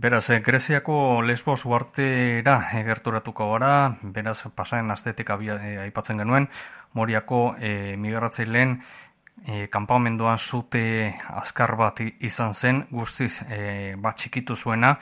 Beraz, eh, Greziako Lesbos uartera egerturatuko gara, beraz, pasaren astetik abia, eh, aipatzen genuen, Moriako eh, migratzeileen e, kanpamenduan zute azkar bat izan zen, guztiz e, bat txikitu zuena,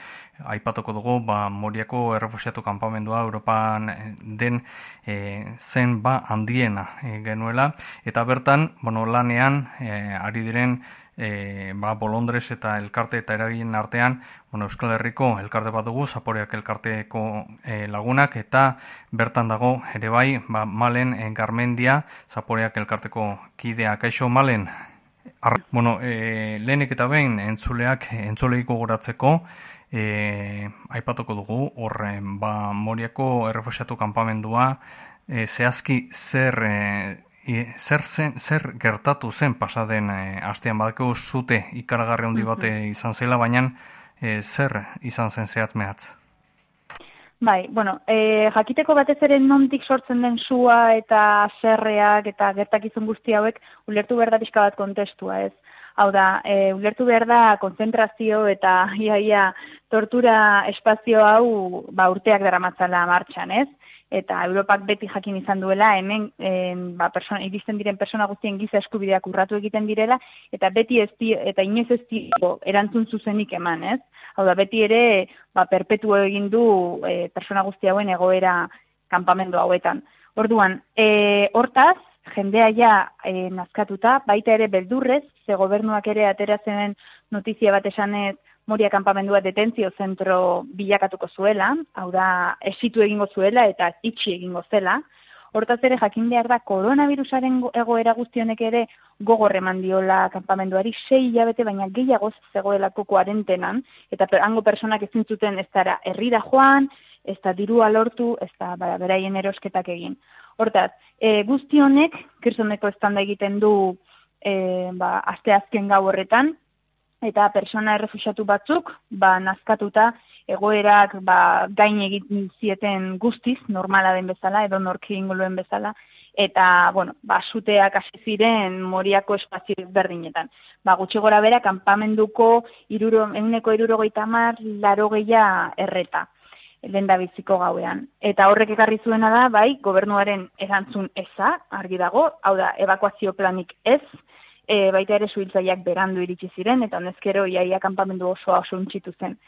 aipatuko dugu, ba, Moriako errefusiatu kanpamendua Europan den e, zen ba handiena e, genuela, eta bertan, bueno, lanean, e, ari diren, e, ba, Bolondres eta elkarte eta eragin artean, bueno, Euskal Herriko elkarte bat dugu, Zaporeak elkarteko e, lagunak, eta bertan dago ere bai, ba, malen e, garmendia, Zaporeak elkarteko kidea, kaixo malen, Ar, bueno, e, lehenik eta behin entzuleak entzuleiko goratzeko e, aipatuko dugu horren. Ba, Moriako errefusiatu kanpamendua e, zehazki zer e, zer, zen, zer gertatu zen pasaden e, astean badako zute ikaragarri handi bate izan zela, baina e, zer izan zen zehatz mehatz? Bai, bueno, e, jakiteko batez ere nontik sortzen den sua eta zerreak eta gertakizun guzti hauek ulertu behar da pixka bat kontestua, ez? Hau da, e, ulertu behar da konzentrazio eta iaia tortura espazio hau ba, urteak dara matzala martxan, ez? Eta Europak beti jakin izan duela, hemen en, ba, persona, iristen diren persona guztien giza eskubideak urratu egiten direla, eta beti ez di, eta inoez ez di, erantzun zuzenik eman, ez? Hau da, beti ere, ba, perpetu egin du e, persona guzti hauen egoera kanpamendu hauetan. Orduan, e, hortaz, jendea ja e, nazkatuta, baita ere beldurrez, ze gobernuak ere ateratzen notizia bat esanez, Moria kanpamendua detentzio zentro bilakatuko zuela, hau da, esitu egingo zuela eta itxi egingo zela. Hortaz ere jakin behar da koronavirusaren egoera guztionek ere gogorre mandiola kanpamenduari sei hilabete baina gehiago zegoelako kuarentenan eta hango personak ezin zuten ez dara herrira joan, ez da dirua lortu, ez da beraien erosketak egin. Hortaz, e, guztionek, kirzoneko estanda egiten du e, ba, aste azken gau horretan, eta persona errefusiatu batzuk ba nazkatuta egoerak ba gain egiten zieten guztiz normala den bezala edo norki ingoluen bezala. Eta bueno ba suteak hasi ziren moriako espazio berdinetan ba gutxi gora bera kanpamenduko 170 larogeia erreta lenda biziko gauean. Eta horrek ekarri zuena da bai gobernuaren erantzun eza argi dago hau da evakuazio planik ez e, baita ere suhiltzaileak berandu iritsi ziren eta honezkero iaia kanpamendu osoa oso untxitu zen.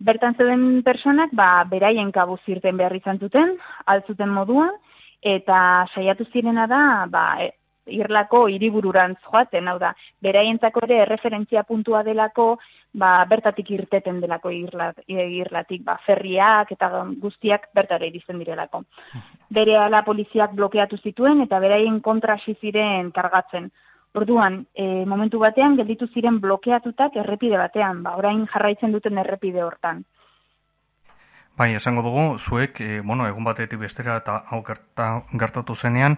Bertan zeuden personak ba beraien kabuz irten behar izan zuten, altzuten moduan eta saiatu zirena da ba e, irlako hiribururantz joaten, hau da, beraientzako ere referentzia puntua delako, ba, bertatik irteten delako irlat, irlatik, ba, ferriak eta guztiak bertara irizten direlako. Bere ala poliziak blokeatu zituen eta beraien kontra ziren kargatzen. Orduan, e, momentu batean gelditu ziren blokeatutak errepide batean, ba, orain jarraitzen duten errepide hortan. Bai, esango dugu, zuek, e, bueno, egun batetik bestera eta hau gertatu zenean,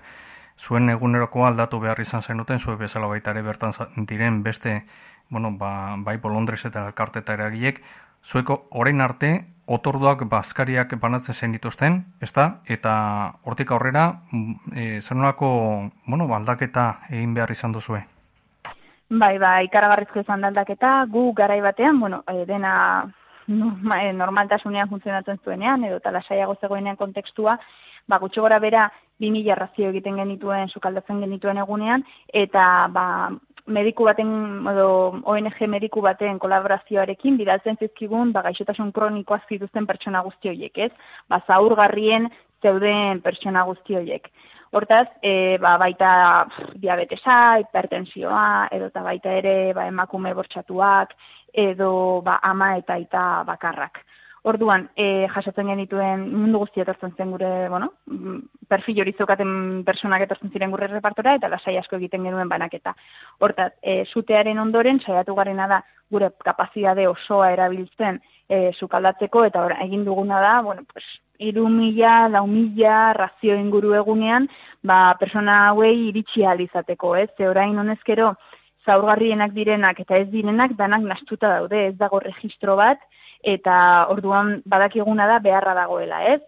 zuen eguneroko aldatu behar izan zen duten, zuek bezala baita ere bertan diren beste, bueno, ba, bai bolondrez eta elkarte eta eragiek, zueko orain arte otorduak bazkariak banatzen zen dituzten, ezta? Eta hortik aurrera, e, zer bueno, aldaketa egin behar izan duzue? Bai, bai, ikaragarrizko izan aldaketa, gu garai batean, bueno, e, dena e, normaltasunean funtzionatzen zuenean, edo tala saiago zegoenean kontekstua, ba, gutxo gora bera, 2000 razio egiten genituen, sukaldatzen genituen egunean, eta ba, mediku baten edo ONG mediku baten kolaborazioarekin bidaltzen zizkigun ba gaixotasun kronikoak zituzten pertsona guzti horiek, ez? Ba zaurgarrien zeuden pertsona guzti horiek. Hortaz, e, ba, baita pff, diabetesa, hipertensioa, edo eta baita ere ba, emakume bortxatuak, edo ba, ama eta aita bakarrak. Orduan, e, jasotzen genituen mundu guzti etortzen zen gure, bueno, perfil hori zeukaten personak etortzen ziren gure repartora, eta lasai asko egiten genuen banaketa. Hortaz, e, zutearen ondoren, saiatu garena da, gure kapazidade osoa erabiltzen e, sukaldatzeko, eta ora, egin duguna da, bueno, pues, iru mila, lau mila, razio inguru egunean, ba, persona hauei iritsi alizateko, ez? Ze orain honezkero, zaurgarrienak direnak eta ez direnak danak nastuta daude, ez dago registro bat, eta orduan badakiguna da beharra dagoela, ez?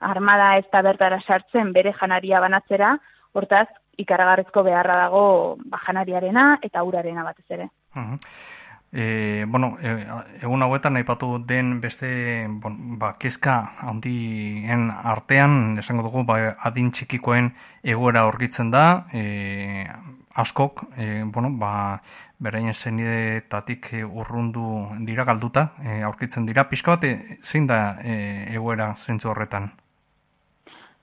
Armada ez da bertara sartzen bere janaria banatzera, hortaz, ikaragarrezko beharra dago ba, janariarena eta urarena batez ere. E, bueno, e, egun hauetan aipatu den beste bon, ba, kezka handien artean, esango dugu, ba, adin txikikoen egoera horgitzen da, e, askok, e, bueno, ba, beraien zenidetatik urrundu dira galduta, e, aurkitzen dira. Pizka bat, zein da e, egoera zentzu horretan?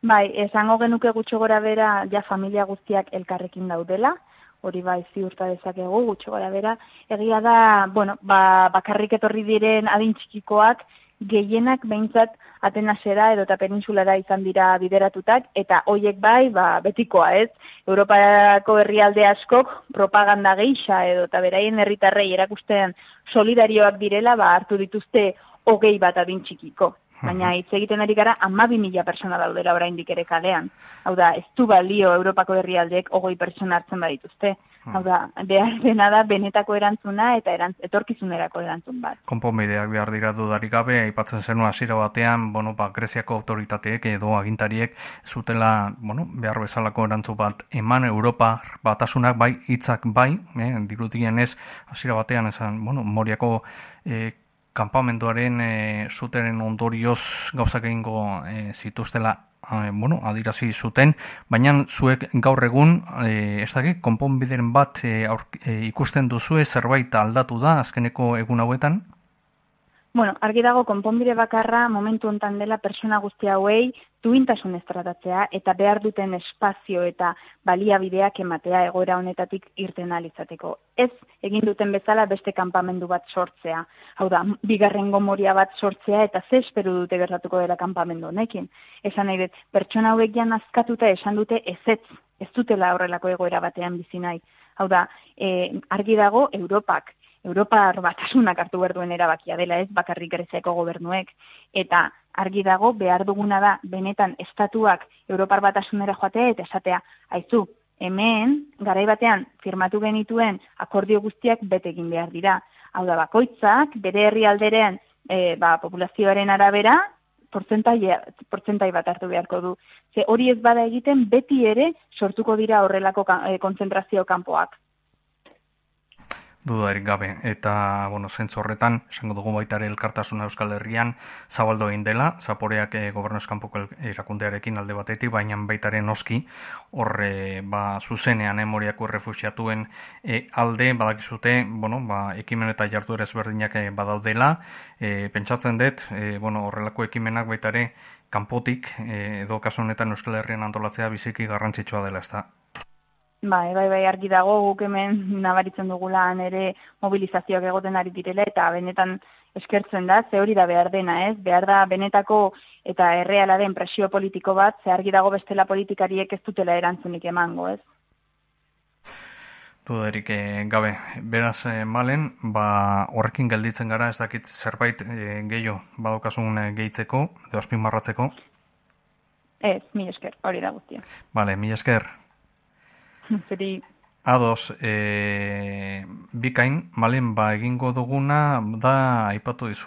Bai, esango genuke gutxo gora bera, ja familia guztiak elkarrekin daudela, hori bai ziurta dezakegu gutxo gara bera. Egia da, bueno, ba, bakarrik etorri diren adin txikikoak gehienak behintzat Atenasera edo eta peninsulara izan dira bideratutak, eta hoiek bai, ba, betikoa ez, Europako herrialde askok propaganda geixa edo eta beraien herritarrei erakusten solidarioak direla, ba, hartu dituzte hogei bat adin txikiko. Baina hitz egiten ari gara amabi mila persona daudera oraindik ere kalean. Hau da, ez du balio Europako herrialdeek ogoi persona hartzen badituzte. Hau da, behar dena da benetako erantzuna eta erantz, etorkizunerako erantzun bat. Konponbideak behar dira dudarik gabe, aipatzen zenu hasiera batean, bueno, ba, Greziako autoritateek edo agintariek zutela, bueno, behar bezalako erantzun bat eman Europa batasunak bai, hitzak bai, eh, dirudien ez, hasiera batean, esan, bueno, moriako eh, kanpamenduaren e, zuteren ondorioz gauzak egingo e, zituztela e, bueno, adirazi zuten, baina zuek gaur egun, e, ez dakit, konponbideren bat e, ikusten duzu zerbait aldatu da azkeneko egun hauetan? Bueno, argi dago konponbide bakarra momentu hontan dela persona guzti hauei duintasun estratatzea eta behar duten espazio eta baliabideak ematea egoera honetatik irten alizateko. Ez egin duten bezala beste kanpamendu bat sortzea. Hau da, bigarren gomoria bat sortzea eta ze esperu dute gertatuko dela kanpamendu honekin. Esan nahi dut, pertsona hauek jan azkatuta esan dute ezetz, ez dutela horrelako egoera batean bizi nahi. Hau da, e, argi dago Europak Europar batasunak hartu behar duen erabakia dela ez, bakarrik Greziako gobernuek. Eta argi dago, behar duguna da, benetan estatuak Europar batasunera joatea eta esatea, haizu, hemen, garai batean, firmatu genituen akordio guztiak betegin behar dira. Hau da, bakoitzak, bere herri alderen e, ba, populazioaren arabera, portzentai bat hartu beharko du. Ze hori ez bada egiten, beti ere sortuko dira horrelako e, konzentrazio kanpoak dudarik gabe. Eta bueno, zentzu horretan esango dugu baita ere elkartasuna Euskal Herrian zabaldo egin dela, zaporeak e, gobernu eskanpoko erakundearekin alde batetik, baina baitaren noski horre ba, zuzenean emoriako eh, refusiatuen e, alde badakizute, bueno, ba, ekimen eta jartu ere ezberdinak e, badaudela. E, pentsatzen dut, e, bueno, horrelako ekimenak baita ere kanpotik e, edo kasu honetan Euskal Herrian antolatzea biziki garrantzitsua dela, ez? Bai, bai, bai, argi dago guk hemen nabaritzen dugula ere mobilizazioak egoten ari direla eta benetan eskertzen da, ze hori da behar dena, ez? Behar da benetako eta erreala den presio politiko bat, ze argi dago bestela politikariek ez dutela erantzunik emango, ez? Duderik eh, gabe, beraz eh, malen, ba, horrekin gelditzen gara, ez dakit zerbait eh, gehiago badokasun eh, gehitzeko, edo azpin marratzeko? Ez, mi esker, hori da guztia. Bale, mi esker. Zeri... Ados, e, bikain, malen ba egingo duguna da aipatu dizu.